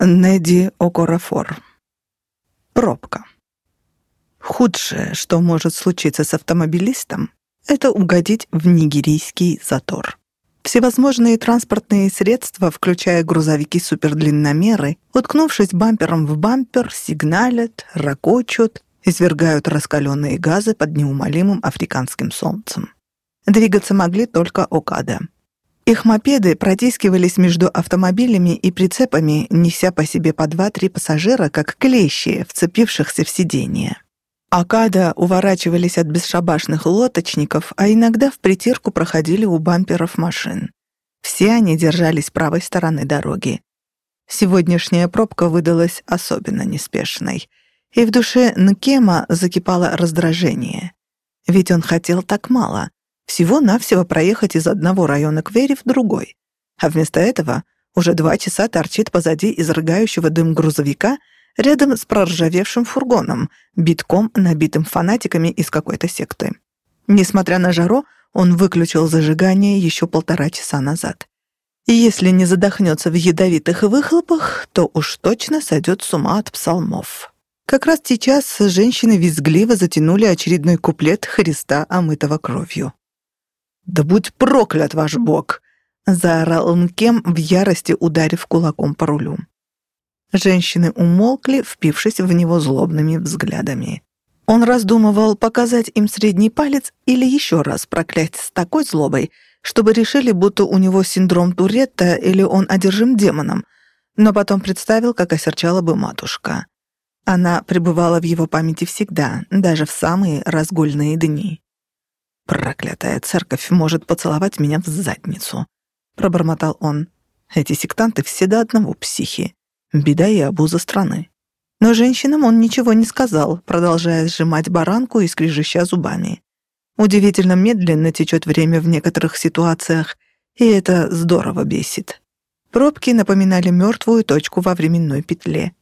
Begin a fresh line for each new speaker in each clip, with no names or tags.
Неди Окорафор. Пробка. Худшее, что может случиться с автомобилистом, это угодить в нигерийский затор. Всевозможные транспортные средства, включая грузовики-супердлинномеры, уткнувшись бампером в бампер, сигналят, ракочут, извергают раскаленные газы под неумолимым африканским солнцем. Двигаться могли только Окада — их мопеды протискивались между автомобилями и прицепами, неся по себе по два-три пассажира, как клещи, вцепившихся в сиденье. Акада уворачивались от бесшабашных лоточников, а иногда в притирку проходили у бамперов машин. Все они держались правой стороны дороги. Сегодняшняя пробка выдалась особенно неспешной, и в душе Нкема закипало раздражение. Ведь он хотел так мало. Всего-навсего проехать из одного района Квери в другой. А вместо этого уже два часа торчит позади изрыгающего дым грузовика рядом с проржавевшим фургоном, битком набитым фанатиками из какой-то секты. Несмотря на жару, он выключил зажигание еще полтора часа назад. И если не задохнется в ядовитых выхлопах, то уж точно сойдет с ума от псалмов. Как раз сейчас женщины визгливо затянули очередной куплет Христа, омытого кровью. «Да будь проклят ваш бог!» — заорал Нкем в ярости, ударив кулаком по рулю. Женщины умолкли, впившись в него злобными взглядами. Он раздумывал, показать им средний палец или еще раз проклясть с такой злобой, чтобы решили, будто у него синдром Туретта или он одержим демоном, но потом представил, как осерчала бы матушка. Она пребывала в его памяти всегда, даже в самые разгульные дни. «Проклятая церковь может поцеловать меня в задницу», — пробормотал он. «Эти сектанты все до одного психи. Беда и обуза страны». Но женщинам он ничего не сказал, продолжая сжимать баранку и скрежеща зубами. Удивительно медленно течет время в некоторых ситуациях, и это здорово бесит. Пробки напоминали мертвую точку во временной петле.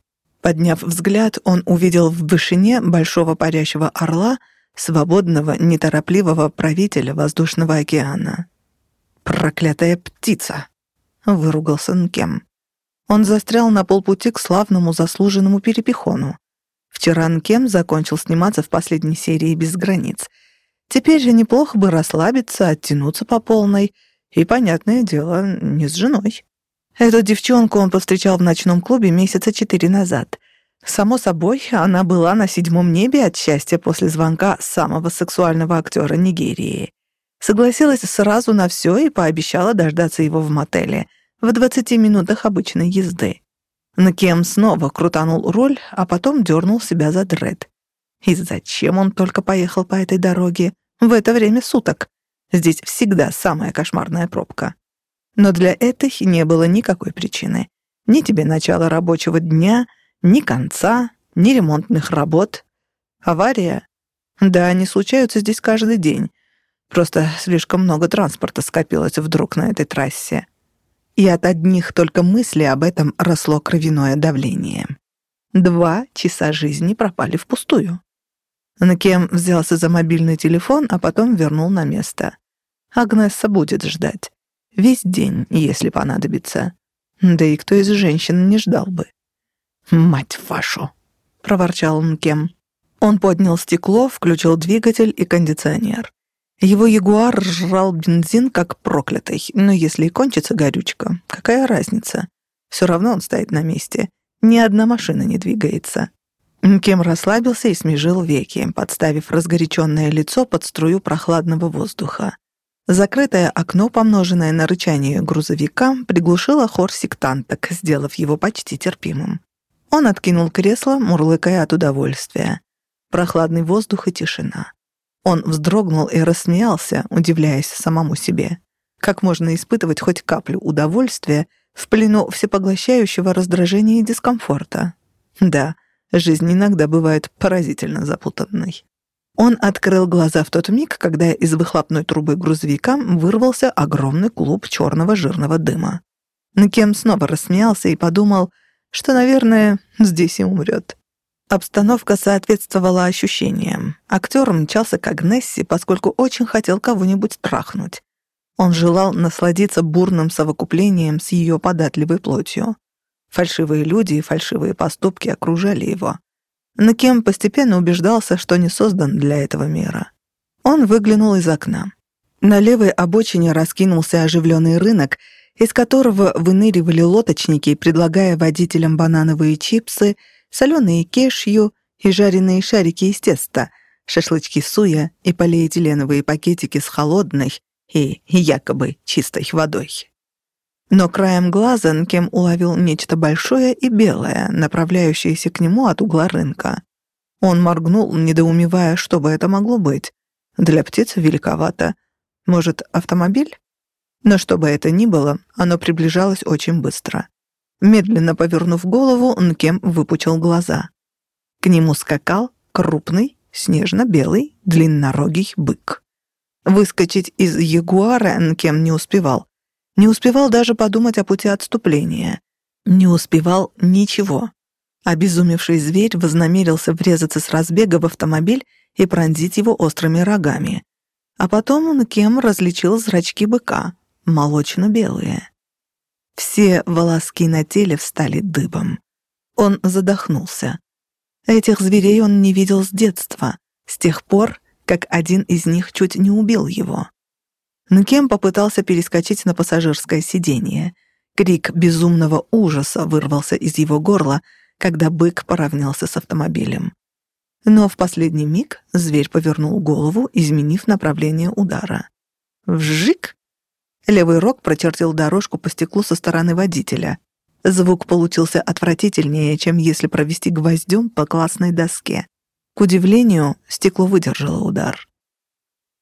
Подняв взгляд, он увидел в вышине большого парящего орла — свободного, неторопливого правителя воздушного океана. «Проклятая птица!» — выругался Нкем. Он застрял на полпути к славному заслуженному перепихону. Вчера Нкем закончил сниматься в последней серии «Без границ». Теперь же неплохо бы расслабиться, оттянуться по полной. И, понятное дело, не с женой. Эту девчонку он повстречал в ночном клубе месяца четыре назад. Само собой, она была на седьмом небе от счастья после звонка самого сексуального актера Нигерии. Согласилась сразу на все и пообещала дождаться его в мотеле в 20 минутах обычной езды. Накем снова крутанул руль, а потом дернул себя за дред. И зачем он только поехал по этой дороге в это время суток? Здесь всегда самая кошмарная пробка. Но для этой не было никакой причины. Ни тебе начала рабочего дня, ни конца, ни ремонтных работ. Авария? Да, они случаются здесь каждый день. Просто слишком много транспорта скопилось вдруг на этой трассе. И от одних только мыслей об этом росло кровяное давление. Два часа жизни пропали впустую. Накем взялся за мобильный телефон, а потом вернул на место. Агнесса будет ждать. Весь день, если понадобится. Да и кто из женщин не ждал бы. «Мать вашу!» — проворчал Нкем. Он поднял стекло, включил двигатель и кондиционер. Его ягуар жрал бензин как проклятый, но если и кончится горючка, какая разница? Все равно он стоит на месте. Ни одна машина не двигается. Кем расслабился и смежил веки, подставив разгоряченное лицо под струю прохладного воздуха. Закрытое окно, помноженное на рычание грузовика, приглушило хор сектанток, сделав его почти терпимым. Он откинул кресло, мурлыкая от удовольствия. Прохладный воздух и тишина. Он вздрогнул и рассмеялся, удивляясь самому себе. Как можно испытывать хоть каплю удовольствия в плену всепоглощающего раздражения и дискомфорта? Да, жизнь иногда бывает поразительно запутанной. Он открыл глаза в тот миг, когда из выхлопной трубы грузовика вырвался огромный клуб черного жирного дыма. Кем снова рассмеялся и подумал — что, наверное, здесь и умрет. Обстановка соответствовала ощущениям. Актер мчался к Агнессе, поскольку очень хотел кого-нибудь трахнуть. Он желал насладиться бурным совокуплением с ее податливой плотью. Фальшивые люди и фальшивые поступки окружали его. Накем постепенно убеждался, что не создан для этого мира. Он выглянул из окна. На левой обочине раскинулся оживленный рынок, из которого выныривали лоточники, предлагая водителям банановые чипсы, соленые кешью и жареные шарики из теста, шашлычки суя и полиэтиленовые пакетики с холодной и якобы чистой водой. Но краем глаза Нкем уловил нечто большое и белое, направляющееся к нему от угла рынка. Он моргнул, недоумевая, что бы это могло быть. Для птицы великовато. Может, автомобиль? Но что бы это ни было, оно приближалось очень быстро. Медленно повернув голову, Нкем выпучил глаза. К нему скакал крупный, снежно-белый, длиннорогий бык. Выскочить из ягуара Нкем не успевал. Не успевал даже подумать о пути отступления. Не успевал ничего. Обезумевший зверь вознамерился врезаться с разбега в автомобиль и пронзить его острыми рогами. А потом он кем различил зрачки быка, молочно-белые. Все волоски на теле встали дыбом. Он задохнулся. Этих зверей он не видел с детства, с тех пор, как один из них чуть не убил его. Нкем попытался перескочить на пассажирское сиденье. Крик безумного ужаса вырвался из его горла, когда бык поравнялся с автомобилем. Но в последний миг зверь повернул голову, изменив направление удара. Вжик! Левый рог прочертил дорожку по стеклу со стороны водителя. Звук получился отвратительнее, чем если провести гвоздем по классной доске. К удивлению, стекло выдержало удар.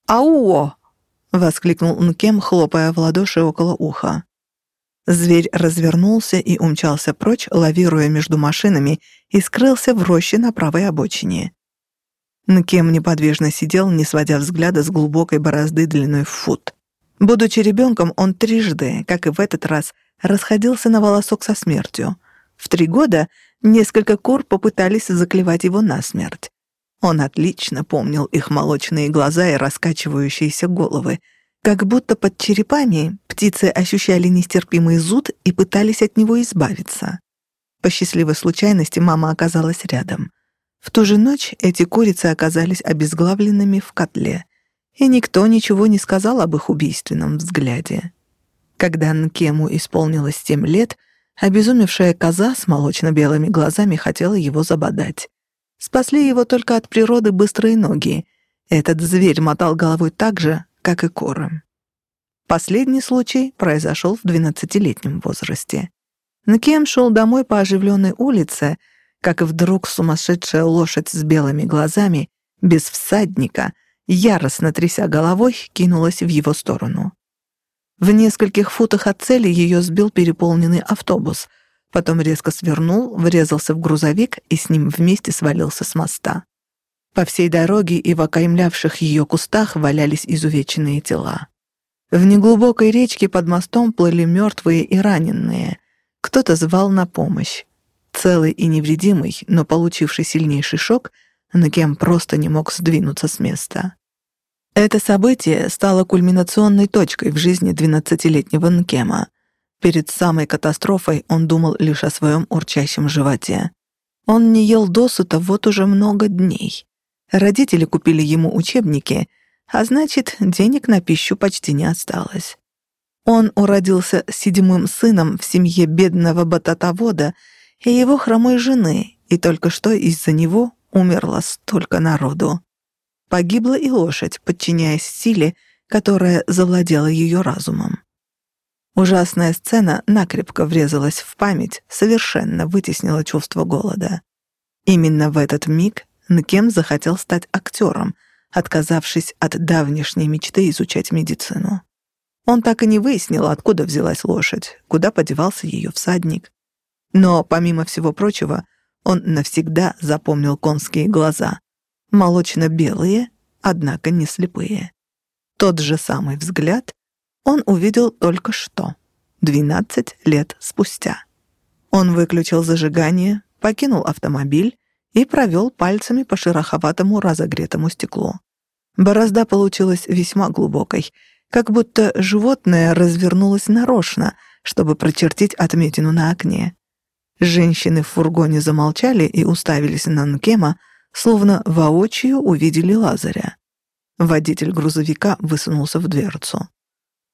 «Ауо!» — воскликнул Нкем, хлопая в ладоши около уха. Зверь развернулся и умчался прочь, лавируя между машинами, и скрылся в роще на правой обочине. Нкем неподвижно сидел, не сводя взгляда с глубокой борозды длиной в фут. Будучи ребенком, он трижды, как и в этот раз, расходился на волосок со смертью. В три года несколько кур попытались заклевать его насмерть. Он отлично помнил их молочные глаза и раскачивающиеся головы. Как будто под черепами птицы ощущали нестерпимый зуд и пытались от него избавиться. По счастливой случайности мама оказалась рядом. В ту же ночь эти курицы оказались обезглавленными в котле, и никто ничего не сказал об их убийственном взгляде. Когда Нкему исполнилось семь лет, обезумевшая коза с молочно-белыми глазами хотела его забодать. Спасли его только от природы быстрые ноги. Этот зверь мотал головой так же, как и кором. Последний случай произошел в двенадцатилетнем возрасте. Нкем шел домой по оживленной улице, как вдруг сумасшедшая лошадь с белыми глазами, без всадника, яростно тряся головой, кинулась в его сторону. В нескольких футах от цели ее сбил переполненный автобус — Потом резко свернул, врезался в грузовик и с ним вместе свалился с моста. По всей дороге и в окаймлявших ее кустах валялись изувеченные тела. В неглубокой речке под мостом плыли мертвые и раненые. Кто-то звал на помощь. Целый и невредимый, но получивший сильнейший шок, Накем просто не мог сдвинуться с места. Это событие стало кульминационной точкой в жизни 12-летнего Нкема. Перед самой катастрофой он думал лишь о своем урчащем животе. Он не ел досыта вот уже много дней. Родители купили ему учебники, а значит, денег на пищу почти не осталось. Он уродился седьмым сыном в семье бедного бататовода и его хромой жены, и только что из-за него умерло столько народу. Погибла и лошадь, подчиняясь силе, которая завладела ее разумом. Ужасная сцена накрепко врезалась в память, совершенно вытеснила чувство голода. Именно в этот миг Нкем захотел стать актером, отказавшись от давнешней мечты изучать медицину. Он так и не выяснил, откуда взялась лошадь, куда подевался ее всадник. Но, помимо всего прочего, он навсегда запомнил конские глаза. Молочно-белые, однако не слепые. Тот же самый взгляд, он увидел только что, 12 лет спустя. Он выключил зажигание, покинул автомобиль и провел пальцами по шероховатому разогретому стеклу. Борозда получилась весьма глубокой, как будто животное развернулось нарочно, чтобы прочертить отметину на окне. Женщины в фургоне замолчали и уставились на Нкема, словно воочию увидели Лазаря. Водитель грузовика высунулся в дверцу.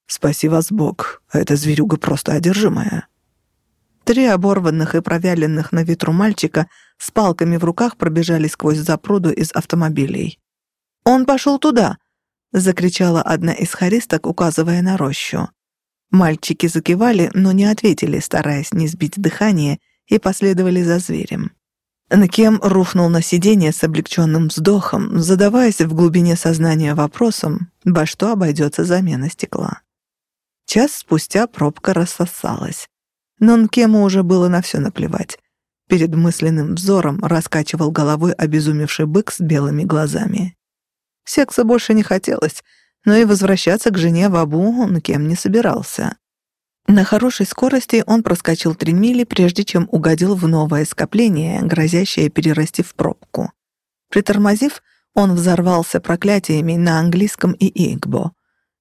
«Спаси вас Бог, эта зверюга просто одержимая». Три оборванных и провяленных на ветру мальчика с палками в руках пробежали сквозь запруду из автомобилей. «Он пошел туда!» — закричала одна из хористок, указывая на рощу. Мальчики закивали, но не ответили, стараясь не сбить дыхание, и последовали за зверем. Накем рухнул на сиденье с облегченным вздохом, задаваясь в глубине сознания вопросом, во что обойдется замена стекла. Час спустя пробка рассосалась. Но Нкему уже было на все наплевать. Перед мысленным взором раскачивал головой обезумевший бык с белыми глазами. Секса больше не хотелось, но и возвращаться к жене в Абу он не собирался. На хорошей скорости он проскочил три мили, прежде чем угодил в новое скопление, грозящее перерасти в пробку. Притормозив, он взорвался проклятиями на английском и игбо.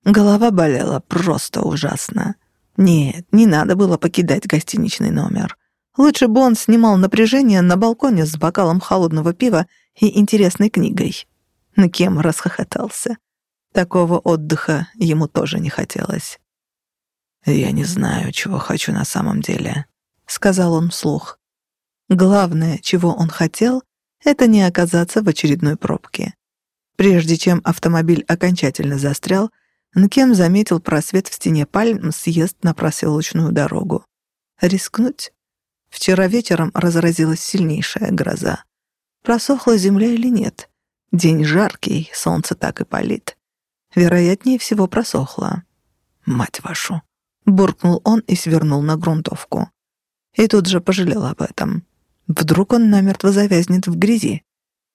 Голова болела просто ужасно. Нет, не надо было покидать гостиничный номер. Лучше бы он снимал напряжение на балконе с бокалом холодного пива и интересной книгой. На кем расхохотался. Такого отдыха ему тоже не хотелось. «Я не знаю, чего хочу на самом деле», — сказал он вслух. Главное, чего он хотел, это не оказаться в очередной пробке. Прежде чем автомобиль окончательно застрял, Нкем заметил просвет в стене пальм съезд на проселочную дорогу. Рискнуть? Вчера вечером разразилась сильнейшая гроза. Просохла земля или нет? День жаркий, солнце так и палит. Вероятнее всего просохло. «Мать вашу!» — буркнул он и свернул на грунтовку. И тут же пожалел об этом. Вдруг он намертво завязнет в грязи.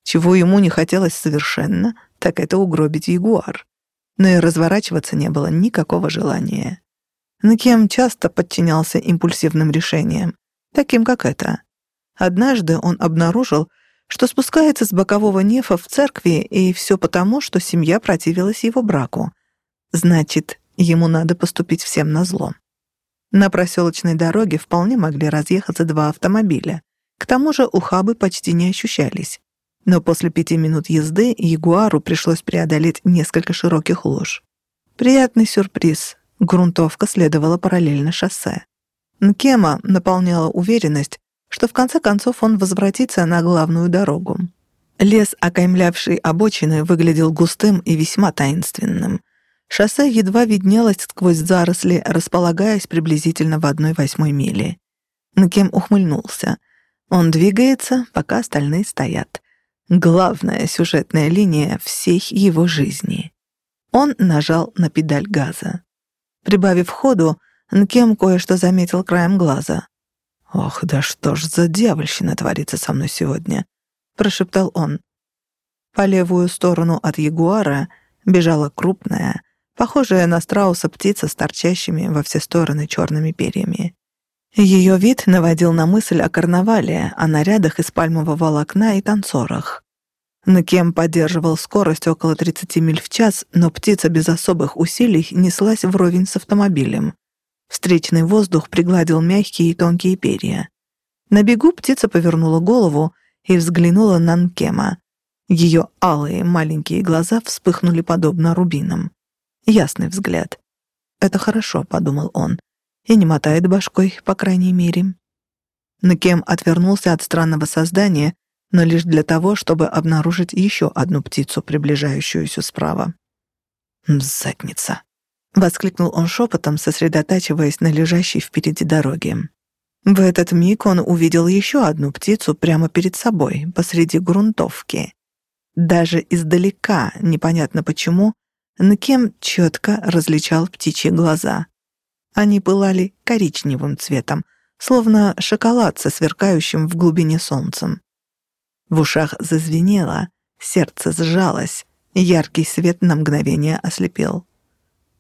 Чего ему не хотелось совершенно, так это угробить ягуар. Но и разворачиваться не было никакого желания. Накем часто подчинялся импульсивным решениям, таким как это. Однажды он обнаружил, что спускается с бокового нефа в церкви, и все потому, что семья противилась его браку. Значит, ему надо поступить всем на зло. На проселочной дороге вполне могли разъехаться два автомобиля. К тому же ухабы почти не ощущались. Но после пяти минут езды Ягуару пришлось преодолеть несколько широких луж. Приятный сюрприз. Грунтовка следовала параллельно шоссе. Нкема наполняла уверенность, что в конце концов он возвратится на главную дорогу. Лес, окаймлявший обочины, выглядел густым и весьма таинственным. Шоссе едва виднелось сквозь заросли, располагаясь приблизительно в одной восьмой мили. Накем ухмыльнулся. Он двигается, пока остальные стоят. Главная сюжетная линия всей его жизни. Он нажал на педаль газа. Прибавив ходу, Нкем кое-что заметил краем глаза. «Ох, да что ж за дьявольщина творится со мной сегодня?» — прошептал он. По левую сторону от ягуара бежала крупная, похожая на страуса птица с торчащими во все стороны черными перьями. Ее вид наводил на мысль о карнавале, о нарядах из пальмового волокна и танцорах. Накем поддерживал скорость около 30 миль в час, но птица без особых усилий неслась вровень с автомобилем. Встречный воздух пригладил мягкие и тонкие перья. На бегу птица повернула голову и взглянула на Нкема. Ее алые маленькие глаза вспыхнули подобно рубинам. Ясный взгляд. «Это хорошо», — подумал он, и не мотает башкой, по крайней мере. Нкем отвернулся от странного создания, но лишь для того, чтобы обнаружить еще одну птицу, приближающуюся справа. «Задница», — воскликнул он шепотом, сосредотачиваясь на лежащей впереди дороге. В этот миг он увидел еще одну птицу прямо перед собой, посреди грунтовки. Даже издалека, непонятно почему, Нкем четко различал птичьи глаза. Они пылали коричневым цветом, словно шоколад со сверкающим в глубине солнцем. В ушах зазвенело, сердце сжалось, яркий свет на мгновение ослепил.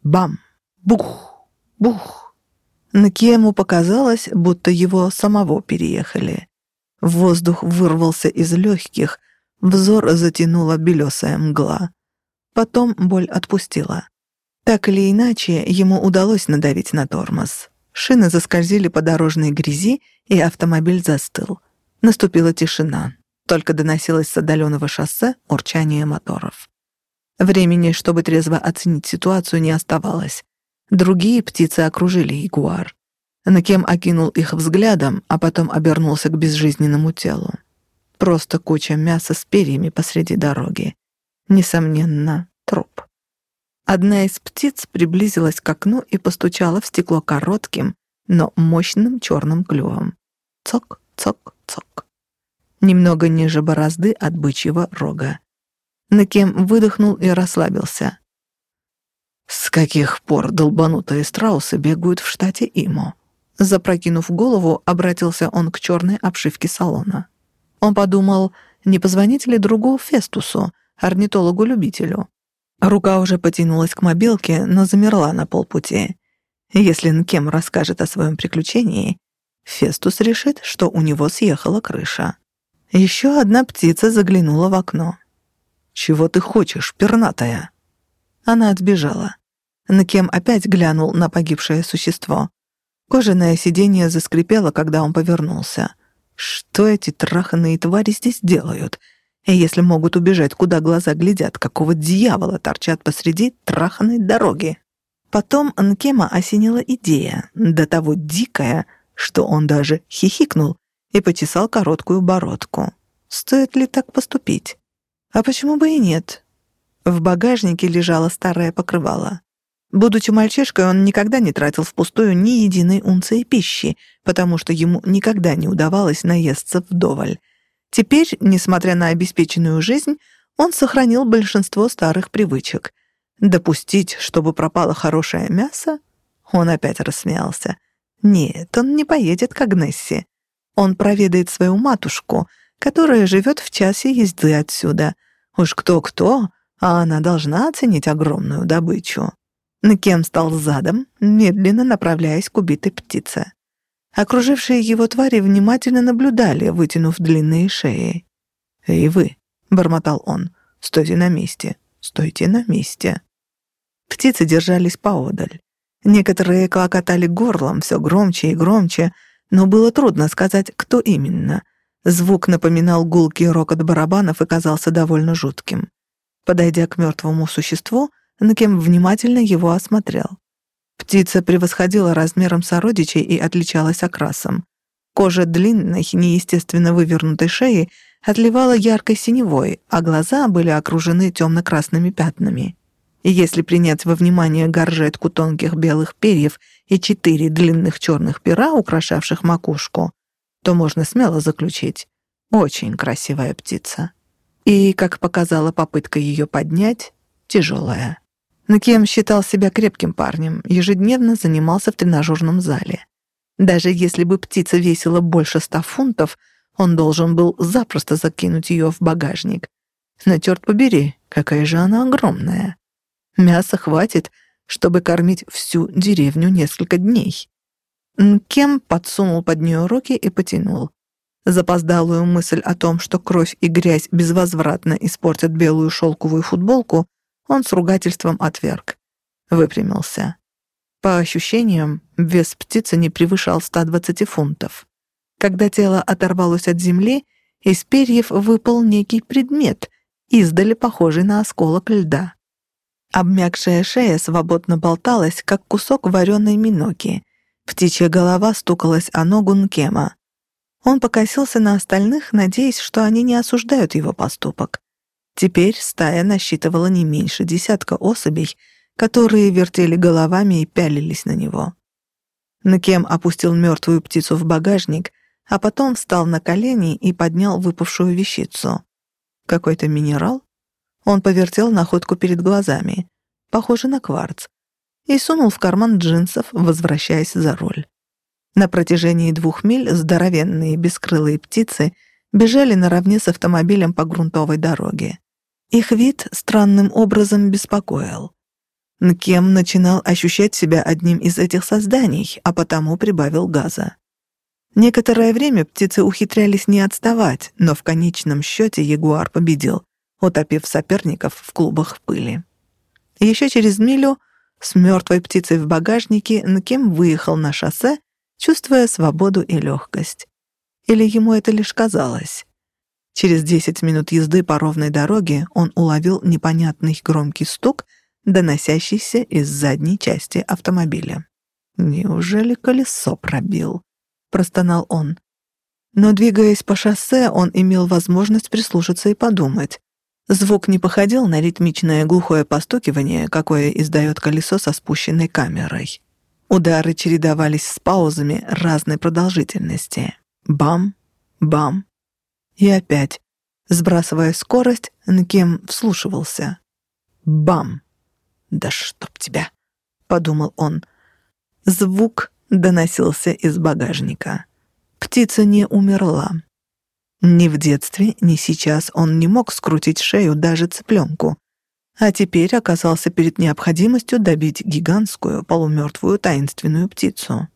Бам! Бух! Бух! Накему показалось, будто его самого переехали. Воздух вырвался из легких, взор затянула белесая мгла. Потом боль отпустила. Так или иначе, ему удалось надавить на тормоз. Шины заскользили по дорожной грязи, и автомобиль застыл. Наступила тишина. Только доносилось с отдаленного шоссе урчание моторов. Времени, чтобы трезво оценить ситуацию, не оставалось. Другие птицы окружили ягуар. Накем окинул их взглядом, а потом обернулся к безжизненному телу. Просто куча мяса с перьями посреди дороги. Несомненно, труп. Одна из птиц приблизилась к окну и постучала в стекло коротким, но мощным черным клювом. Цок, цок, цок. Немного ниже борозды от бычьего рога. Накем выдохнул и расслабился. С каких пор долбанутые страусы бегают в штате Имо? Запрокинув голову, обратился он к черной обшивке салона. Он подумал, не позвонить ли другу Фестусу, орнитологу-любителю. Рука уже потянулась к мобилке, но замерла на полпути. Если Нкем расскажет о своем приключении, Фестус решит, что у него съехала крыша. Еще одна птица заглянула в окно. «Чего ты хочешь, пернатая?» Она отбежала. Нкем опять глянул на погибшее существо. Кожаное сиденье заскрипело, когда он повернулся. Что эти траханные твари здесь делают? Если могут убежать, куда глаза глядят, какого дьявола торчат посреди траханной дороги? Потом Нкема осенила идея, до того дикая, что он даже хихикнул и почесал короткую бородку. Стоит ли так поступить? А почему бы и нет? В багажнике лежало старое покрывало. Будучи мальчишкой, он никогда не тратил впустую ни единой унции пищи, потому что ему никогда не удавалось наесться вдоволь. Теперь, несмотря на обеспеченную жизнь, он сохранил большинство старых привычек. Допустить, чтобы пропало хорошее мясо? Он опять рассмеялся. Нет, он не поедет к Агнессе. Он проведает свою матушку, которая живет в часе езды отсюда. Уж кто-кто, а она должна оценить огромную добычу. Кем стал задом, медленно направляясь к убитой птице. Окружившие его твари внимательно наблюдали, вытянув длинные шеи. «Эй вы!» — бормотал он. «Стойте на месте! Стойте на месте!» Птицы держались поодаль. Некоторые клокотали горлом все громче и громче, но было трудно сказать, кто именно. Звук напоминал гулкий рокот барабанов и казался довольно жутким. Подойдя к мертвому существу, Накем внимательно его осмотрел. Птица превосходила размером сородичей и отличалась окрасом. Кожа длинной, неестественно вывернутой шеи отливала яркой синевой, а глаза были окружены темно-красными пятнами. И если принять во внимание горжетку тонких белых перьев и четыре длинных черных пера, украшавших макушку, то можно смело заключить — очень красивая птица. И, как показала попытка ее поднять, тяжелая. Накем считал себя крепким парнем, ежедневно занимался в тренажерном зале. Даже если бы птица весила больше ста фунтов, он должен был запросто закинуть ее в багажник. Но, черт побери, какая же она огромная. Мяса хватит, чтобы кормить всю деревню несколько дней. Кем подсунул под нее руки и потянул. Запоздалую мысль о том, что кровь и грязь безвозвратно испортят белую шелковую футболку, он с ругательством отверг. Выпрямился. По ощущениям, вес птицы не превышал 120 фунтов. Когда тело оторвалось от земли, из перьев выпал некий предмет, издали похожий на осколок льда. Обмякшая шея свободно болталась, как кусок вареной миноки. Птичья голова стукалась о ногу Нкема. Он покосился на остальных, надеясь, что они не осуждают его поступок. Теперь стая насчитывала не меньше десятка особей, которые вертели головами и пялились на него. Накем опустил мертвую птицу в багажник, а потом встал на колени и поднял выпавшую вещицу. Какой-то минерал? Он повертел находку перед глазами, похоже на кварц, и сунул в карман джинсов, возвращаясь за руль. На протяжении двух миль здоровенные бескрылые птицы бежали наравне с автомобилем по грунтовой дороге. Их вид странным образом беспокоил. Нкем начинал ощущать себя одним из этих созданий, а потому прибавил газа. Некоторое время птицы ухитрялись не отставать, но в конечном счете ягуар победил, утопив соперников в клубах пыли. Еще через милю С мертвой птицей в багажнике Нкем выехал на шоссе, чувствуя свободу и легкость. Или ему это лишь казалось? Через десять минут езды по ровной дороге он уловил непонятный громкий стук, доносящийся из задней части автомобиля. «Неужели колесо пробил?» — простонал он. Но, двигаясь по шоссе, он имел возможность прислушаться и подумать. Звук не походил на ритмичное глухое постукивание, какое издает колесо со спущенной камерой. Удары чередовались с паузами разной продолжительности. Бам, бам. И опять, сбрасывая скорость, Нкем вслушивался. Бам. «Да чтоб тебя!» — подумал он. Звук доносился из багажника. Птица не умерла. Ни в детстве, ни сейчас он не мог скрутить шею даже цыпленку, а теперь оказался перед необходимостью добить гигантскую полумертвую таинственную птицу.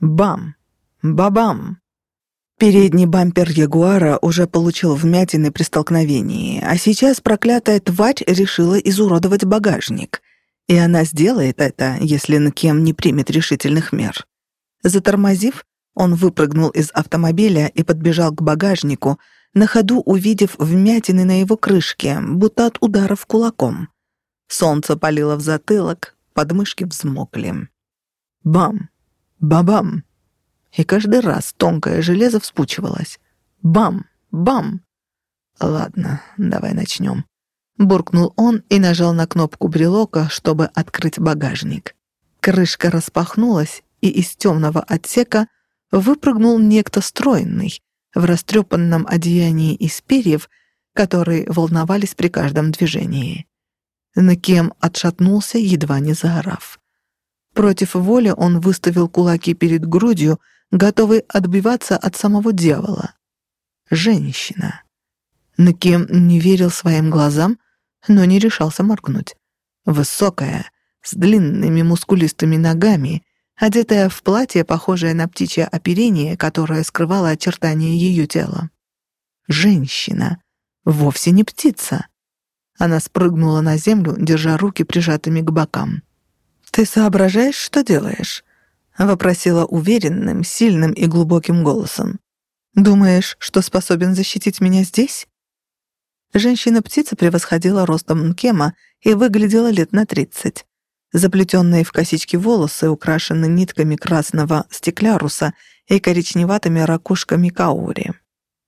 Бам! Бабам! Передний бампер Ягуара уже получил вмятины при столкновении, а сейчас проклятая тварь решила изуродовать багажник. И она сделает это, если на кем не примет решительных мер. Затормозив, он выпрыгнул из автомобиля и подбежал к багажнику, на ходу увидев вмятины на его крышке, будто от ударов кулаком. Солнце палило в затылок, подмышки взмокли. Бам! Бабам! И каждый раз тонкое железо вспучивалось. Бам! Бам! Ладно, давай начнем. Буркнул он и нажал на кнопку брелока, чтобы открыть багажник. Крышка распахнулась, и из темного отсека выпрыгнул некто стройный, в растрепанном одеянии из перьев, которые волновались при каждом движении. Накем отшатнулся, едва не заорав. Против воли он выставил кулаки перед грудью, готовый отбиваться от самого дьявола. Женщина. Накем не верил своим глазам, но не решался моргнуть. Высокая, с длинными мускулистыми ногами, одетая в платье, похожее на птичье оперение, которое скрывало очертания ее тела. Женщина. Вовсе не птица. Она спрыгнула на землю, держа руки прижатыми к бокам. «Ты соображаешь, что делаешь?» — вопросила уверенным, сильным и глубоким голосом. «Думаешь, что способен защитить меня здесь?» Женщина-птица превосходила ростом Нкема и выглядела лет на тридцать. Заплетенные в косички волосы украшены нитками красного стекляруса и коричневатыми ракушками каури.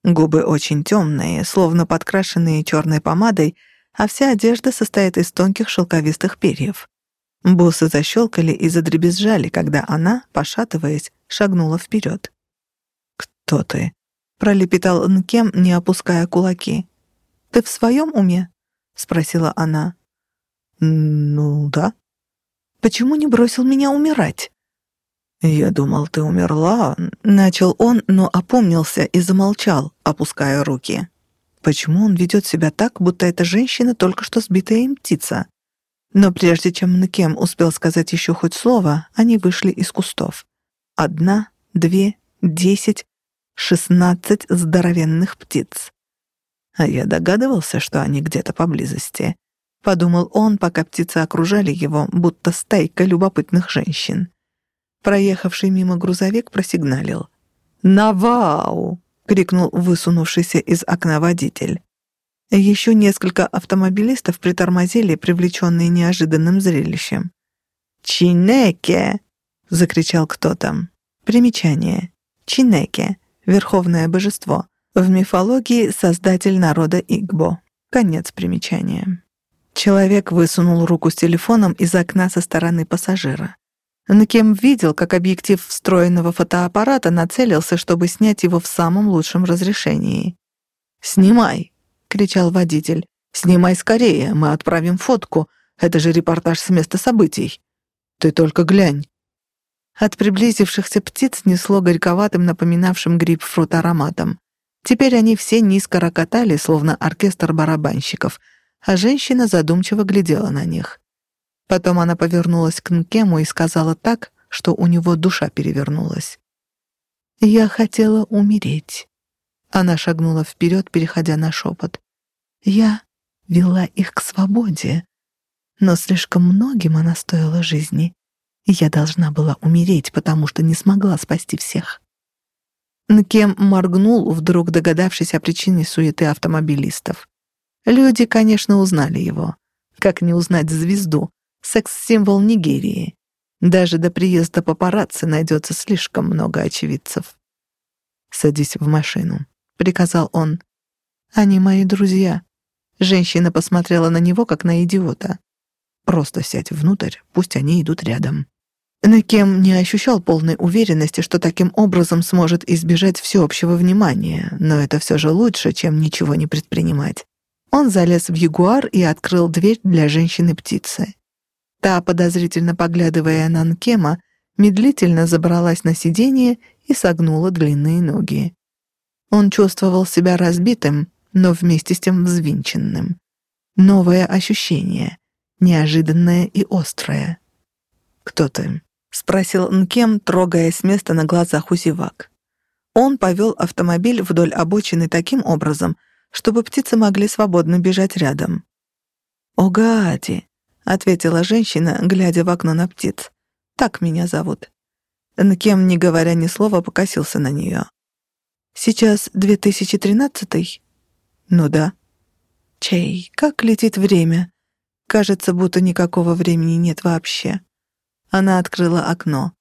Губы очень темные, словно подкрашенные черной помадой, а вся одежда состоит из тонких шелковистых перьев. Бусы защелкали и задребезжали, когда она, пошатываясь, шагнула вперед. «Кто ты?» — пролепетал Нкем, не опуская кулаки. «Ты в своем уме?» — спросила она. «Ну да». «Почему не бросил меня умирать?» «Я думал, ты умерла», — начал он, но опомнился и замолчал, опуская руки. Почему он ведет себя так, будто эта женщина только что сбитая им птица? Но прежде чем Нкем успел сказать еще хоть слово, они вышли из кустов. Одна, две, десять, шестнадцать здоровенных птиц. А я догадывался, что они где-то поблизости. Подумал он, пока птицы окружали его, будто стайка любопытных женщин. Проехавший мимо грузовик просигналил. «Навау!» — крикнул высунувшийся из окна водитель. Еще несколько автомобилистов притормозили, привлеченные неожиданным зрелищем. «Чинеке!» — закричал кто-то. Примечание. Чинеке — верховное божество. В мифологии создатель народа Игбо. Конец примечания. Человек высунул руку с телефоном из окна со стороны пассажира. Накем видел, как объектив встроенного фотоаппарата нацелился, чтобы снять его в самом лучшем разрешении. «Снимай!» — кричал водитель. «Снимай скорее, мы отправим фотку. Это же репортаж с места событий. Ты только глянь». От приблизившихся птиц несло горьковатым, напоминавшим гриб-фрут ароматом. Теперь они все низко рокотали, словно оркестр барабанщиков, а женщина задумчиво глядела на них. Потом она повернулась к Нкему и сказала так, что у него душа перевернулась. «Я хотела умереть». Она шагнула вперед, переходя на шепот. «Я вела их к свободе. Но слишком многим она стоила жизни, я должна была умереть, потому что не смогла спасти всех. Кем моргнул, вдруг догадавшись о причине суеты автомобилистов. Люди, конечно, узнали его. Как не узнать звезду, секс-символ Нигерии. Даже до приезда папарацци найдется слишком много очевидцев. «Садись в машину», — приказал он. «Они мои друзья». Женщина посмотрела на него, как на идиота. «Просто сядь внутрь, пусть они идут рядом». Но кем не ощущал полной уверенности, что таким образом сможет избежать всеобщего внимания, но это все же лучше, чем ничего не предпринимать. Он залез в ягуар и открыл дверь для женщины-птицы. Та, подозрительно поглядывая на Нкема, медлительно забралась на сиденье и согнула длинные ноги. Он чувствовал себя разбитым, но вместе с тем взвинченным. Новое ощущение, неожиданное и острое. «Кто ты?» — спросил Нкем, трогая с места на глазах у зевак. Он повел автомобиль вдоль обочины таким образом, чтобы птицы могли свободно бежать рядом. «Огаати», — ответила женщина, глядя в окно на птиц. «Так меня зовут». Нкем, не говоря ни слова, покосился на нее. «Сейчас 2013-й?» «Ну да». «Чей, как летит время? Кажется, будто никакого времени нет вообще». Она открыла окно.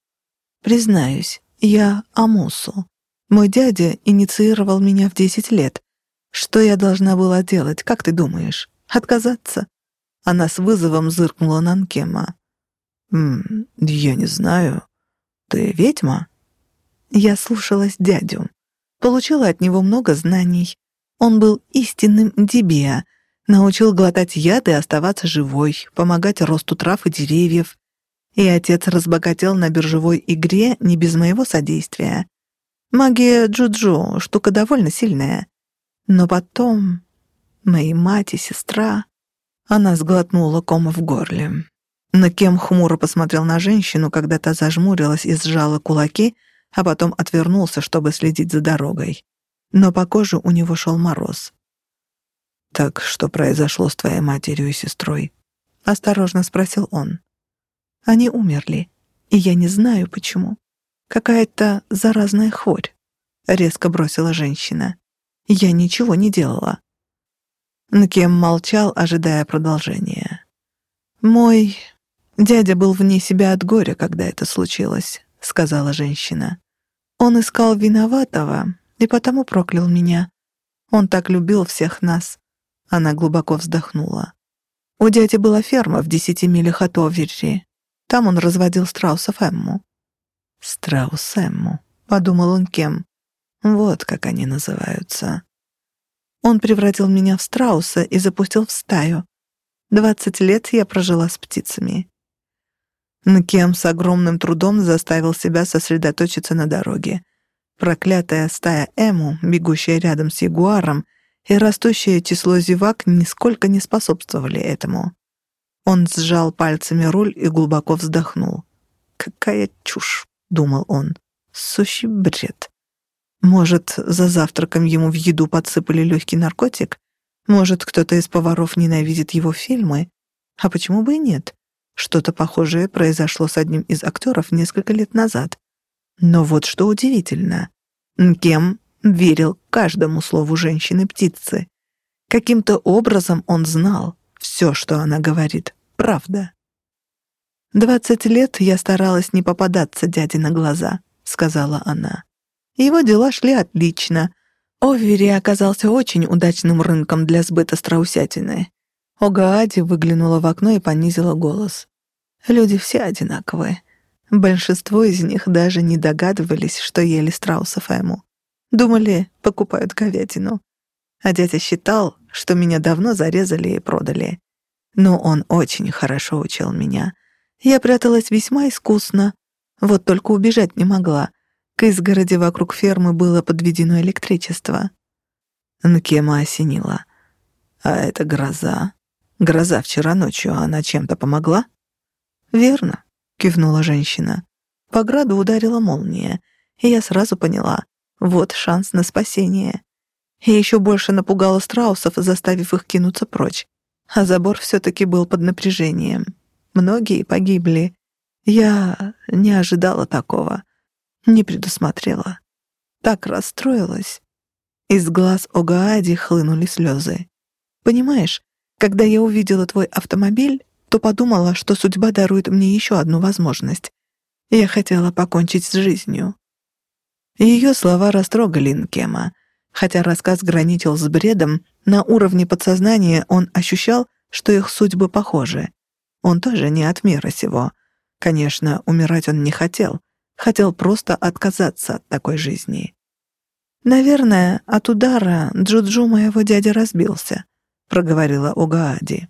«Признаюсь, я Амусу. Мой дядя инициировал меня в десять лет. Что я должна была делать, как ты думаешь? Отказаться?» Она с вызовом зыркнула на Нкема. «М я не знаю. Ты ведьма?» Я слушалась дядю. Получила от него много знаний. Он был истинным дебия, научил глотать яд и оставаться живой, помогать росту трав и деревьев. И отец разбогател на биржевой игре не без моего содействия. Магия Джуджу — штука довольно сильная. Но потом мои мать и сестра... Она сглотнула ком в горле. Но Кем хмуро посмотрел на женщину, когда та зажмурилась и сжала кулаки, а потом отвернулся, чтобы следить за дорогой. Но по коже у него шел мороз. «Так что произошло с твоей матерью и сестрой?» — осторожно спросил он. Они умерли, и я не знаю почему. Какая-то заразная хворь», — резко бросила женщина. «Я ничего не делала». Нкем молчал, ожидая продолжения. «Мой дядя был вне себя от горя, когда это случилось», — сказала женщина. «Он искал виноватого и потому проклял меня. Он так любил всех нас». Она глубоко вздохнула. У дяди была ферма в десяти милях от Оверри. Там он разводил страусов Эмму. «Страус Эмму», — подумал он кем. Вот как они называются. Он превратил меня в страуса и запустил в стаю. Двадцать лет я прожила с птицами. Нкем с огромным трудом заставил себя сосредоточиться на дороге. Проклятая стая Эму, бегущая рядом с ягуаром, и растущее число зевак нисколько не способствовали этому. Он сжал пальцами руль и глубоко вздохнул. «Какая чушь!» — думал он. «Сущий бред. Может, за завтраком ему в еду подсыпали легкий наркотик? Может, кто-то из поваров ненавидит его фильмы? А почему бы и нет? Что-то похожее произошло с одним из актеров несколько лет назад. Но вот что удивительно. Кем верил каждому слову женщины-птицы. Каким-то образом он знал, все, что она говорит, правда. «Двадцать лет я старалась не попадаться дяде на глаза», — сказала она. Его дела шли отлично. Овери оказался очень удачным рынком для сбыта страусятины. Огаади выглянула в окно и понизила голос. «Люди все одинаковые. Большинство из них даже не догадывались, что ели страусов Эму. Думали, покупают говядину. А дядя считал, что меня давно зарезали и продали. Но он очень хорошо учил меня. Я пряталась весьма искусно. Вот только убежать не могла. К изгороди вокруг фермы было подведено электричество. Нкема осенила. «А это гроза. Гроза вчера ночью, она чем-то помогла?» «Верно», — кивнула женщина. По граду ударила молния, и я сразу поняла. Вот шанс на спасение. И еще больше напугала страусов, заставив их кинуться прочь. А забор все-таки был под напряжением. Многие погибли. Я не ожидала такого. Не предусмотрела. Так расстроилась. Из глаз Огаади хлынули слезы. Понимаешь, когда я увидела твой автомобиль, то подумала, что судьба дарует мне еще одну возможность. Я хотела покончить с жизнью. Ее слова растрогали Нкема. Хотя рассказ граничил с бредом, на уровне подсознания он ощущал, что их судьбы похожи. Он тоже не от мира сего. Конечно, умирать он не хотел. Хотел просто отказаться от такой жизни. «Наверное, от удара Джуджу моего дяди разбился», — проговорила Угаади.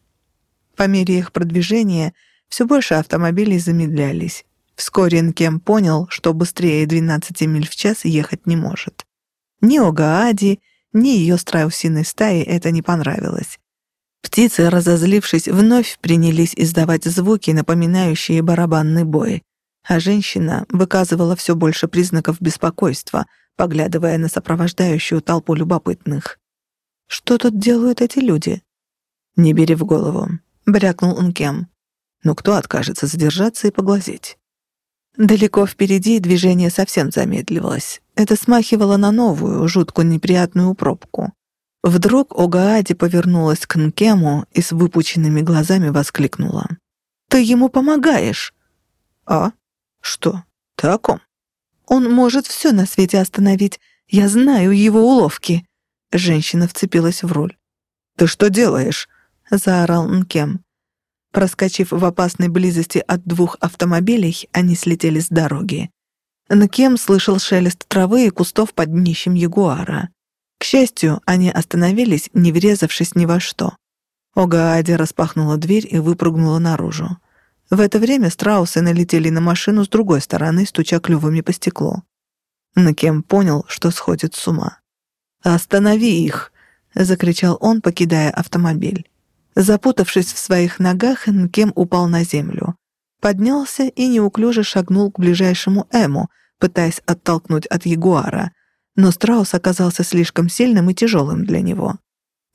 По мере их продвижения все больше автомобилей замедлялись. Вскоре Нкем понял, что быстрее 12 миль в час ехать не может. Ни Огаади, ни ее страусиной стаи это не понравилось. Птицы, разозлившись, вновь принялись издавать звуки, напоминающие барабанный бой, а женщина выказывала все больше признаков беспокойства, поглядывая на сопровождающую толпу любопытных. «Что тут делают эти люди?» «Не бери в голову», — брякнул Ункем. «Ну кто откажется задержаться и поглазеть?» Далеко впереди движение совсем замедливалось. Это смахивало на новую, жуткую неприятную пробку. Вдруг Огаади повернулась к Нкему и с выпученными глазами воскликнула. «Ты ему помогаешь!» «А? Что? Ты о ком?» «Он может все на свете остановить. Я знаю его уловки!» Женщина вцепилась в руль. «Ты что делаешь?» — заорал Нкем. Проскочив в опасной близости от двух автомобилей, они слетели с дороги. Нкем слышал шелест травы и кустов под днищем ягуара. К счастью, они остановились, не врезавшись ни во что. Огаади распахнула дверь и выпрыгнула наружу. В это время страусы налетели на машину с другой стороны, стуча клювами по стеклу. Накем понял, что сходит с ума. «Останови их!» — закричал он, покидая автомобиль. Запутавшись в своих ногах, Нкем упал на землю. Поднялся и неуклюже шагнул к ближайшему Эму, пытаясь оттолкнуть от ягуара. Но страус оказался слишком сильным и тяжелым для него.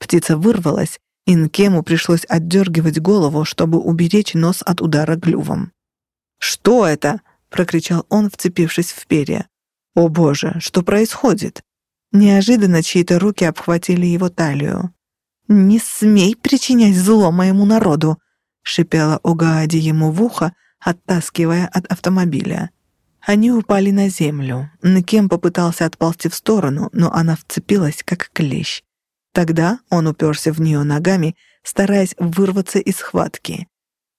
Птица вырвалась, и Нкему пришлось отдергивать голову, чтобы уберечь нос от удара глювом. «Что это?» — прокричал он, вцепившись в перья. «О боже, что происходит?» Неожиданно чьи-то руки обхватили его талию. «Не смей причинять зло моему народу!» — шипела Огаади ему в ухо, оттаскивая от автомобиля. Они упали на землю. Нкем попытался отползти в сторону, но она вцепилась, как клещ. Тогда он уперся в нее ногами, стараясь вырваться из схватки.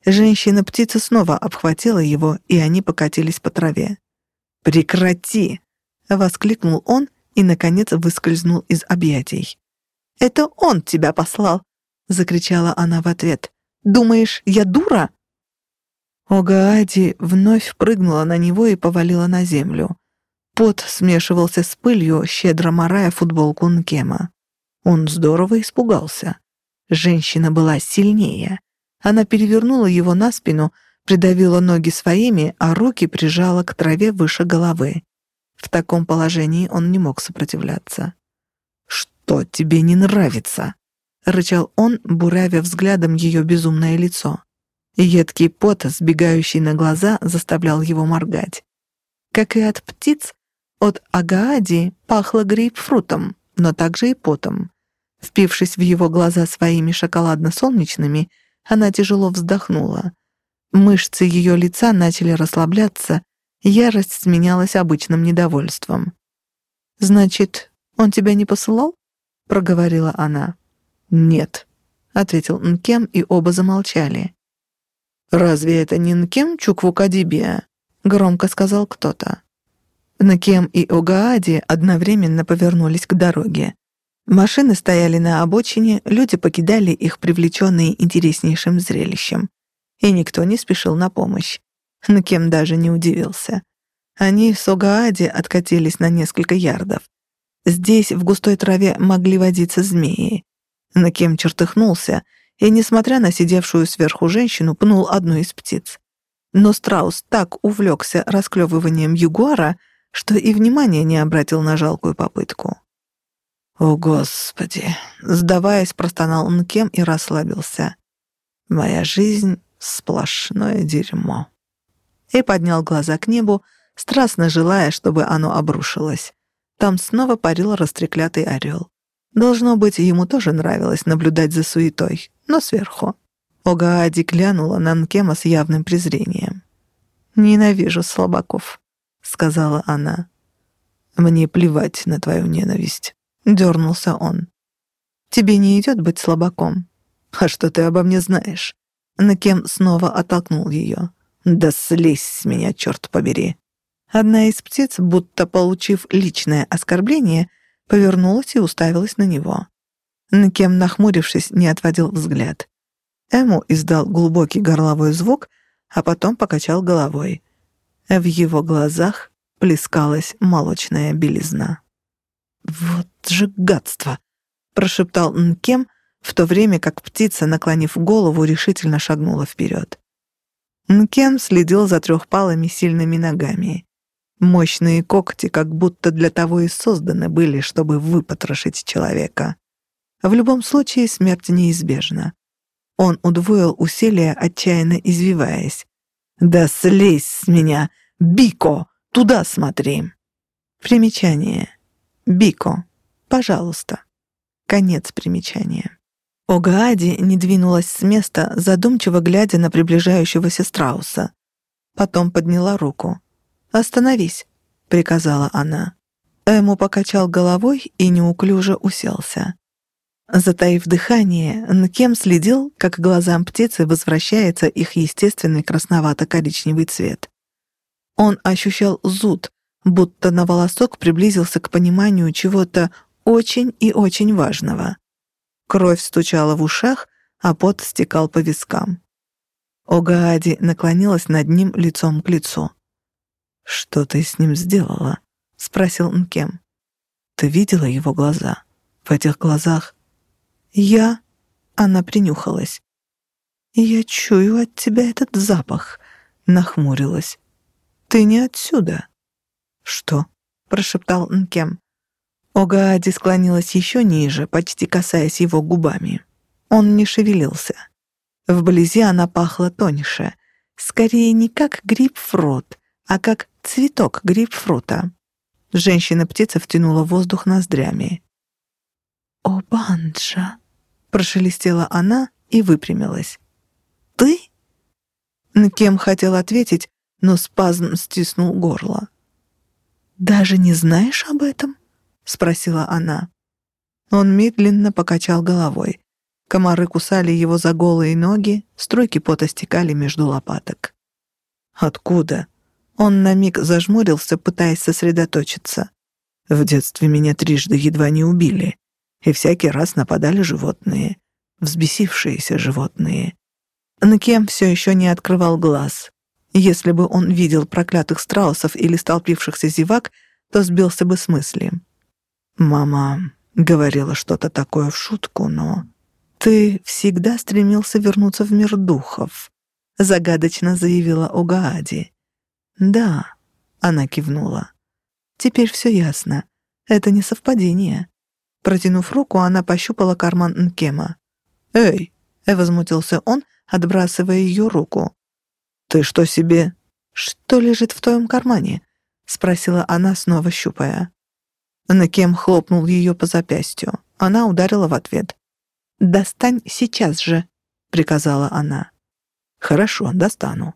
Женщина-птица снова обхватила его, и они покатились по траве. «Прекрати!» — воскликнул он и, наконец, выскользнул из объятий. «Это он тебя послал!» — закричала она в ответ. «Думаешь, я дура?» Огаади вновь прыгнула на него и повалила на землю. Пот смешивался с пылью, щедро морая футболку Нкема. Он здорово испугался. Женщина была сильнее. Она перевернула его на спину, придавила ноги своими, а руки прижала к траве выше головы. В таком положении он не мог сопротивляться что тебе не нравится?» — рычал он, буравя взглядом ее безумное лицо. Едкий пот, сбегающий на глаза, заставлял его моргать. Как и от птиц, от агаади пахло грейпфрутом, но также и потом. Впившись в его глаза своими шоколадно-солнечными, она тяжело вздохнула. Мышцы ее лица начали расслабляться, ярость сменялась обычным недовольством. «Значит, он тебя не посылал?» проговорила она. «Нет», — ответил Нкем, и оба замолчали. «Разве это не Нкем Чуквукадибия?» — громко сказал кто-то. Нкем и Огаади одновременно повернулись к дороге. Машины стояли на обочине, люди покидали их, привлеченные интереснейшим зрелищем. И никто не спешил на помощь. Нкем даже не удивился. Они с Огаади откатились на несколько ярдов. Здесь в густой траве могли водиться змеи. Накем чертыхнулся и, несмотря на сидевшую сверху женщину, пнул одну из птиц. Но страус так увлекся расклевыванием ягуара, что и внимания не обратил на жалкую попытку. «О, Господи!» — сдаваясь, простонал Нкем и расслабился. Моя жизнь — сплошное дерьмо». И поднял глаза к небу, страстно желая, чтобы оно обрушилось. Там снова парил растреклятый орел. Должно быть, ему тоже нравилось наблюдать за суетой, но сверху. Огаади глянула на Нкема с явным презрением. «Ненавижу слабаков», — сказала она. «Мне плевать на твою ненависть», — дернулся он. «Тебе не идет быть слабаком?» «А что ты обо мне знаешь?» Накем снова оттолкнул ее. «Да слезь с меня, черт побери!» Одна из птиц, будто получив личное оскорбление, повернулась и уставилась на него. Накем, нахмурившись, не отводил взгляд. Эму издал глубокий горловой звук, а потом покачал головой. В его глазах плескалась молочная белизна. «Вот же гадство!» — прошептал Нкем, в то время как птица, наклонив голову, решительно шагнула вперед. Нкем следил за трехпалыми сильными ногами. Мощные когти как будто для того и созданы были, чтобы выпотрошить человека. В любом случае смерть неизбежна. Он удвоил усилия, отчаянно извиваясь. «Да слезь с меня! Бико! Туда смотри!» Примечание. Бико. Пожалуйста. Конец примечания. Огаади не двинулась с места, задумчиво глядя на приближающегося страуса. Потом подняла руку. «Остановись», — приказала она. Эму покачал головой и неуклюже уселся. Затаив дыхание, Нкем следил, как глазам птицы возвращается их естественный красновато-коричневый цвет. Он ощущал зуд, будто на волосок приблизился к пониманию чего-то очень и очень важного. Кровь стучала в ушах, а пот стекал по вискам. Огаади наклонилась над ним лицом к лицу. «Что ты с ним сделала?» — спросил Нкем. «Ты видела его глаза? В этих глазах «Я...» — она принюхалась. «Я чую от тебя этот запах», — нахмурилась. «Ты не отсюда». «Что?» — прошептал Нкем. Огаади склонилась еще ниже, почти касаясь его губами. Он не шевелился. Вблизи она пахла тоньше, скорее не как грейпфрут, а как цветок грейпфрута. Женщина-птица втянула воздух ноздрями. «О, Банджа!» Прошелестела она и выпрямилась. «Ты?» Кем хотел ответить, но спазм стиснул горло. «Даже не знаешь об этом?» — спросила она. Он медленно покачал головой. Комары кусали его за голые ноги, струйки пота стекали между лопаток. «Откуда?» Он на миг зажмурился, пытаясь сосредоточиться. «В детстве меня трижды едва не убили и всякий раз нападали животные, взбесившиеся животные. На кем все еще не открывал глаз. Если бы он видел проклятых страусов или столпившихся зевак, то сбился бы с мысли. «Мама говорила что-то такое в шутку, но...» «Ты всегда стремился вернуться в мир духов», — загадочно заявила Огаади. «Да», — она кивнула. «Теперь все ясно. Это не совпадение. Протянув руку, она пощупала карман Нкема. «Эй!» — возмутился он, отбрасывая ее руку. «Ты что себе...» «Что лежит в твоем кармане?» — спросила она, снова щупая. Накем хлопнул ее по запястью. Она ударила в ответ. «Достань сейчас же», — приказала она. «Хорошо, достану».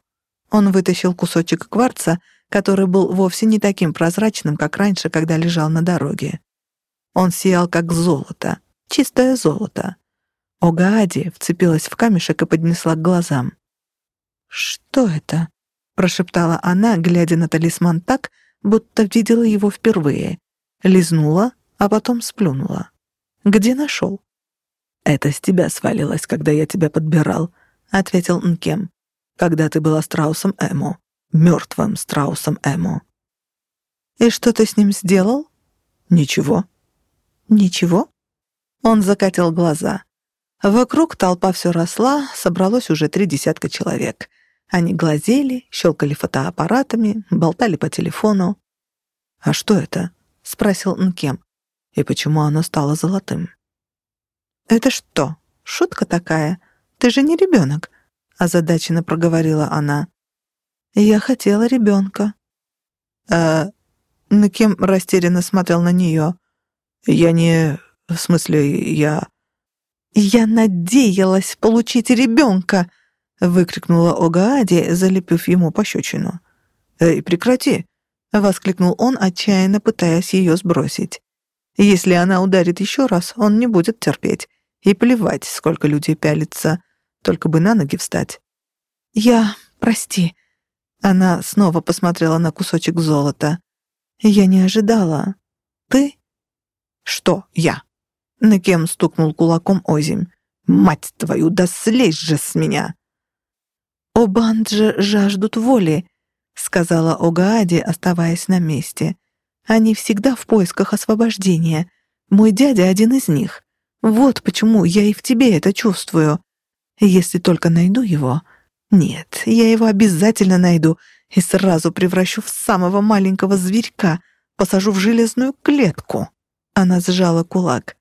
Он вытащил кусочек кварца, который был вовсе не таким прозрачным, как раньше, когда лежал на дороге. Он сиял, как золото, чистое золото. Огаади вцепилась в камешек и поднесла к глазам. «Что это?» — прошептала она, глядя на талисман так, будто видела его впервые. Лизнула, а потом сплюнула. «Где нашел?» «Это с тебя свалилось, когда я тебя подбирал», — ответил Нкем. «Когда ты была страусом Эму, мертвым страусом Эму». «И что ты с ним сделал?» «Ничего», «Ничего?» Он закатил глаза. Вокруг толпа все росла, собралось уже три десятка человек. Они глазели, щелкали фотоаппаратами, болтали по телефону. «А что это?» — спросил Нкем. «И почему оно стало золотым?» «Это что, шутка такая?» Ты же не ребенок», — озадаченно проговорила она. «Я хотела ребенка». «А на кем растерянно смотрел на нее? Я не... В смысле, я...» «Я надеялась получить ребенка!» — выкрикнула Огаади, залепив ему пощечину. «Эй, прекрати!» — воскликнул он, отчаянно пытаясь ее сбросить. «Если она ударит еще раз, он не будет терпеть. И плевать, сколько людей пялится, только бы на ноги встать». «Я... прости». Она снова посмотрела на кусочек золота. «Я не ожидала. Ты?» «Что я?» На кем стукнул кулаком озимь. «Мать твою, да слезь же с меня!» «Обанджи жаждут воли», — сказала Огаади, оставаясь на месте. «Они всегда в поисках освобождения. Мой дядя один из них. Вот почему я и в тебе это чувствую. Если только найду его... Нет, я его обязательно найду и сразу превращу в самого маленького зверька, посажу в железную клетку». Она сжала кулак.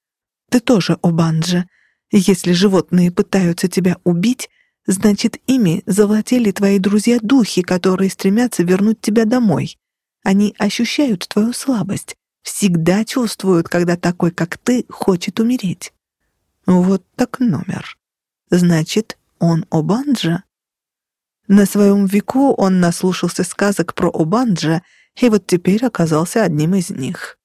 «Ты тоже, Обанджа. Если животные пытаются тебя убить, Значит, ими завладели твои друзья-духи, которые стремятся вернуть тебя домой. Они ощущают твою слабость, всегда чувствуют, когда такой, как ты, хочет умереть. Вот так номер. Значит, он Обанджа? На своем веку он наслушался сказок про Обанджа и вот теперь оказался одним из них.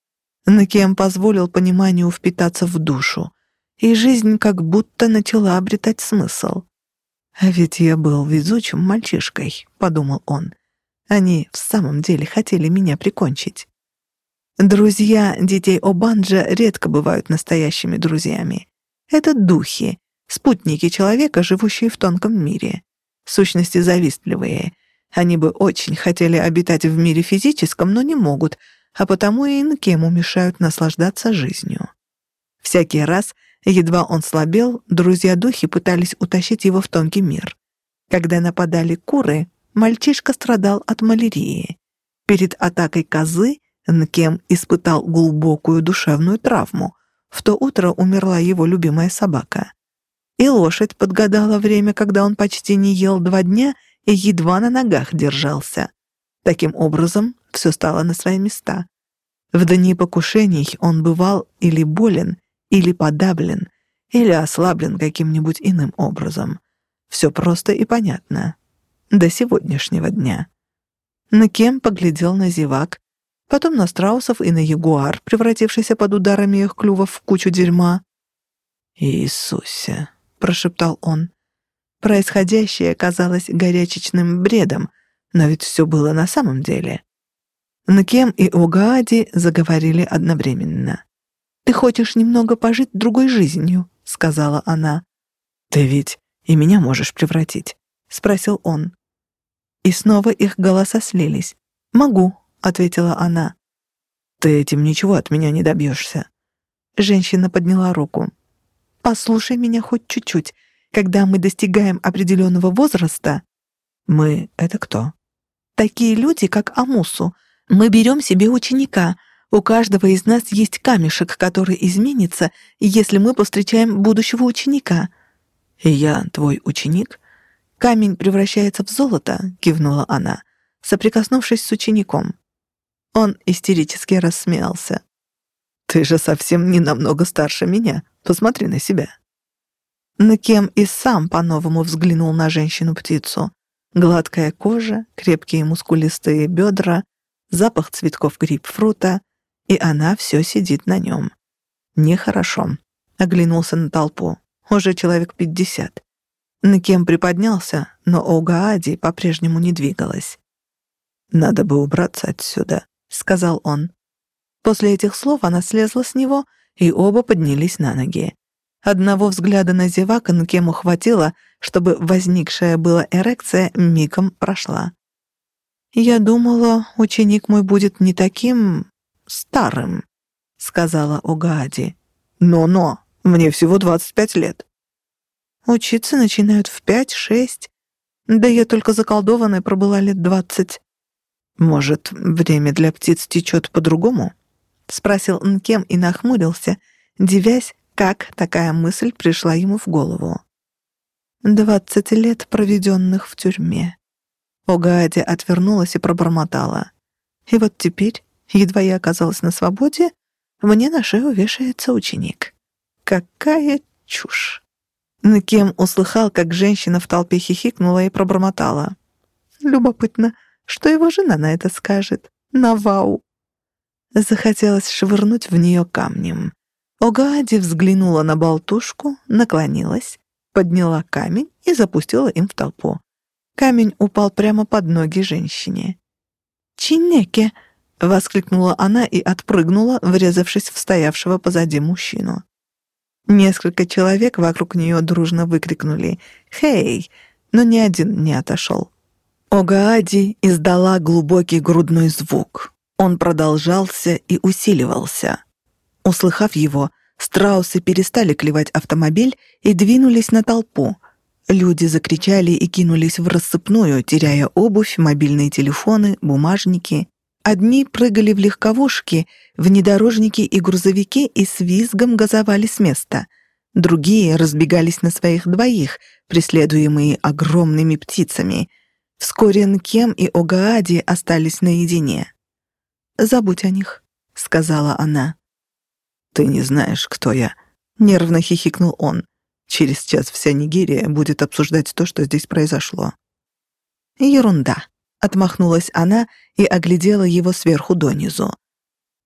Накем позволил пониманию впитаться в душу, и жизнь как будто начала обретать смысл. «А ведь я был везучим мальчишкой», — подумал он. «Они в самом деле хотели меня прикончить». Друзья детей Обанджа редко бывают настоящими друзьями. Это духи, спутники человека, живущие в тонком мире. Сущности завистливые. Они бы очень хотели обитать в мире физическом, но не могут, а потому и инкему мешают наслаждаться жизнью. Всякий раз — Едва он слабел, друзья-духи пытались утащить его в тонкий мир. Когда нападали куры, мальчишка страдал от малярии. Перед атакой козы Нкем испытал глубокую душевную травму. В то утро умерла его любимая собака. И лошадь подгадала время, когда он почти не ел два дня и едва на ногах держался. Таким образом, все стало на свои места. В дни покушений он бывал или болен, или подавлен, или ослаблен каким-нибудь иным образом. Все просто и понятно. До сегодняшнего дня. На кем поглядел на зевак, потом на страусов и на ягуар, превратившийся под ударами их клювов в кучу дерьма. «Иисусе!» — прошептал он. Происходящее казалось горячечным бредом, но ведь все было на самом деле. Накем и Огаади заговорили одновременно. «Ты хочешь немного пожить другой жизнью», — сказала она. «Ты ведь и меня можешь превратить», — спросил он. И снова их голоса слились. «Могу», — ответила она. «Ты этим ничего от меня не добьешься». Женщина подняла руку. «Послушай меня хоть чуть-чуть. Когда мы достигаем определенного возраста...» «Мы — это кто?» «Такие люди, как Амусу. Мы берем себе ученика, у каждого из нас есть камешек, который изменится, если мы повстречаем будущего ученика. И я твой ученик? Камень превращается в золото, кивнула она, соприкоснувшись с учеником. Он истерически рассмеялся. Ты же совсем не намного старше меня. Посмотри на себя. На кем и сам по-новому взглянул на женщину-птицу. Гладкая кожа, крепкие мускулистые бедра, запах цветков грейпфрута, и она все сидит на нем. Нехорошо. Оглянулся на толпу. Уже человек пятьдесят. На кем приподнялся, но Огаади по-прежнему не двигалась. «Надо бы убраться отсюда», — сказал он. После этих слов она слезла с него, и оба поднялись на ноги. Одного взгляда на зевака Нкему хватило, чтобы возникшая была эрекция мигом прошла. «Я думала, ученик мой будет не таким старым», — сказала Огаади. «Но-но, мне всего двадцать пять лет». «Учиться начинают в пять-шесть. Да я только заколдованная пробыла лет двадцать». «Может, время для птиц течет по-другому?» — спросил Нкем и нахмурился, дивясь, как такая мысль пришла ему в голову. Двадцать лет, проведенных в тюрьме. Огаади отвернулась и пробормотала. И вот теперь, едва я оказалась на свободе, мне на шею вешается ученик. Какая чушь! Кем услыхал, как женщина в толпе хихикнула и пробормотала. Любопытно, что его жена на это скажет. Навау. Захотелось швырнуть в нее камнем. Огаади взглянула на болтушку, наклонилась, подняла камень и запустила им в толпу. Камень упал прямо под ноги женщине. «Чинеке!» — воскликнула она и отпрыгнула, врезавшись в стоявшего позади мужчину. Несколько человек вокруг нее дружно выкрикнули «Хей!», но ни один не отошел. Огаади издала глубокий грудной звук. Он продолжался и усиливался. Услыхав его, страусы перестали клевать автомобиль и двинулись на толпу. Люди закричали и кинулись в рассыпную, теряя обувь, мобильные телефоны, бумажники. Одни прыгали в легковушки, внедорожники и грузовики и с визгом газовали с места. Другие разбегались на своих двоих, преследуемые огромными птицами. Вскоре Нкем и Огаади остались наедине. «Забудь о них», — сказала она.
«Ты не знаешь, кто я», — нервно хихикнул он. «Через час вся Нигерия будет обсуждать то, что здесь произошло».
«Ерунда», — отмахнулась она и оглядела его сверху донизу.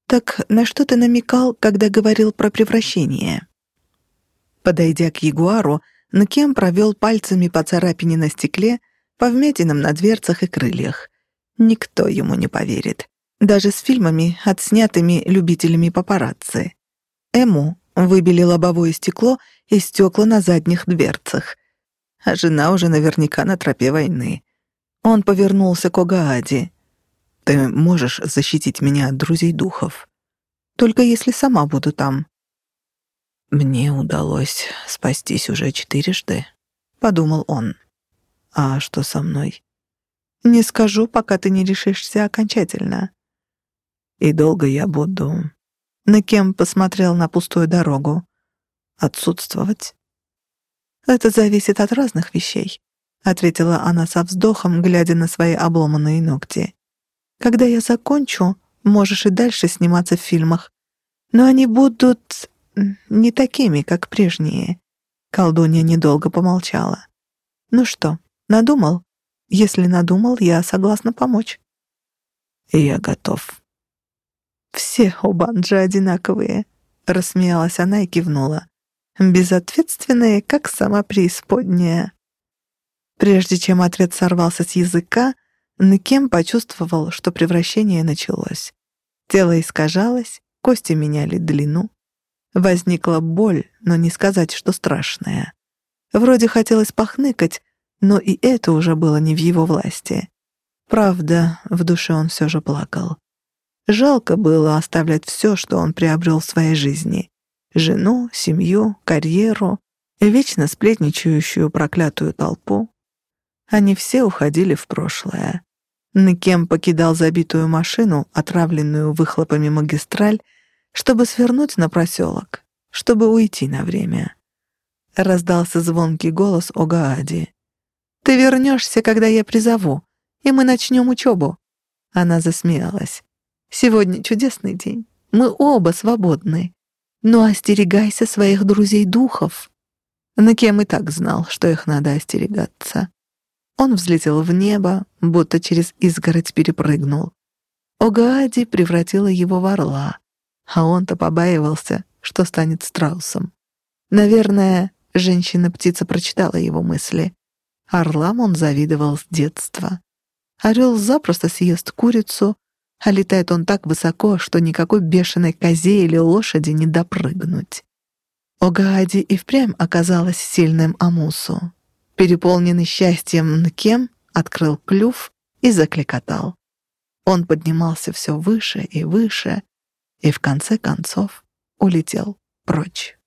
«Так на что ты намекал, когда говорил про превращение?» Подойдя к ягуару, Нкем провел пальцами по царапине на стекле, по вмятинам на дверцах и крыльях. Никто ему не поверит. Даже с фильмами, отснятыми любителями папарацци. Эму выбили лобовое стекло и стекла на задних дверцах. А жена уже наверняка на тропе войны. Он повернулся к Огааде. «Ты можешь защитить меня от друзей духов? Только если сама буду там». «Мне удалось спастись уже четырежды», — подумал он. «А что со мной?» «Не скажу, пока ты не решишься окончательно». «И долго я буду на кем посмотрел на пустую дорогу. Отсутствовать? Это зависит от разных вещей, ответила она со вздохом, глядя на свои обломанные ногти. Когда я закончу, можешь и дальше сниматься в фильмах. Но они будут не такими, как прежние. Колдунья недолго помолчала. Ну что, надумал? Если надумал, я согласна помочь. Я готов. «Все Обанджи одинаковые», — рассмеялась она и кивнула. «Безответственные, как сама преисподняя». Прежде чем ответ сорвался с языка, Нкем почувствовал, что превращение началось. Тело искажалось, кости меняли длину. Возникла боль, но не сказать, что страшная. Вроде хотелось похныкать, но и это уже было не в его власти. Правда, в душе он все же плакал. Жалко было оставлять все, что он приобрел в своей жизни. Жену, семью, карьеру, вечно сплетничающую проклятую толпу. Они все уходили в прошлое. Никем покидал забитую машину, отравленную выхлопами магистраль, чтобы свернуть на проселок, чтобы уйти на время. Раздался звонкий голос Огаади. «Ты вернешься, когда я призову, и мы начнем учебу». Она засмеялась. Сегодня чудесный день. Мы оба свободны. Но остерегайся своих друзей-духов. На кем и так знал, что их надо остерегаться. Он взлетел в небо, будто через изгородь перепрыгнул. Огаади превратила его в орла, а он-то побаивался, что станет страусом. Наверное, женщина-птица прочитала его мысли. Орлам он завидовал с детства. Орел запросто съест курицу, а летает он так высоко, что никакой бешеной козе или лошади не допрыгнуть. Огаади и впрямь оказалась сильным Амусу. Переполненный счастьем Нкем открыл клюв и закликотал. Он поднимался все выше и выше и в конце концов улетел прочь.